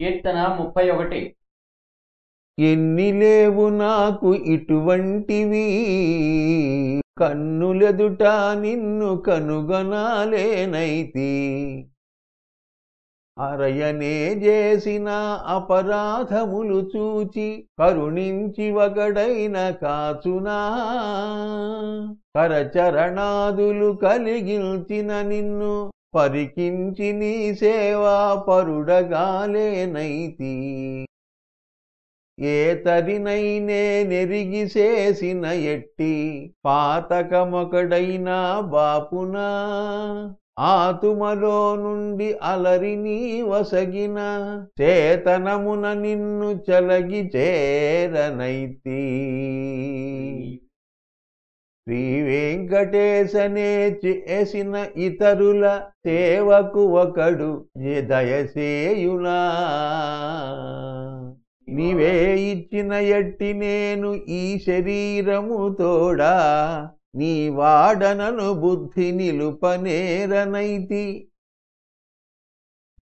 కీర్తన ముప్పై ఒకటి. ఎన్ని లేవు నాకు ఇటువంటివి కన్నులెదుట నిన్ను కనుగొనాలేనైతి. అరయనే చేసిన అపరాధములు చూచి కరుణించి ఒకడైన కాచునా. కరచరణాదులు కలిగించిన నిన్ను పరికించి నీ సేవా పరుడగాలేనైతి ఏ తరినైనే నెరిగి చేసిన ఎట్టి పాతకమొకడైనా బాపునా. ఆతుమలో నుండి అలరిని వసగిన చేతనమున నిన్ను చలగి చేరనైతి శ్రీ వెంకటేశనే చేసిన ఇతరుల సేవకు ఒకడు దయసేయునా దయసేయులా నీవే ఇచ్చిన ఎట్టి నేను ఈ శరీరము తోడా నీ వాడనను బుద్ధి నిలుపనేరనైతి.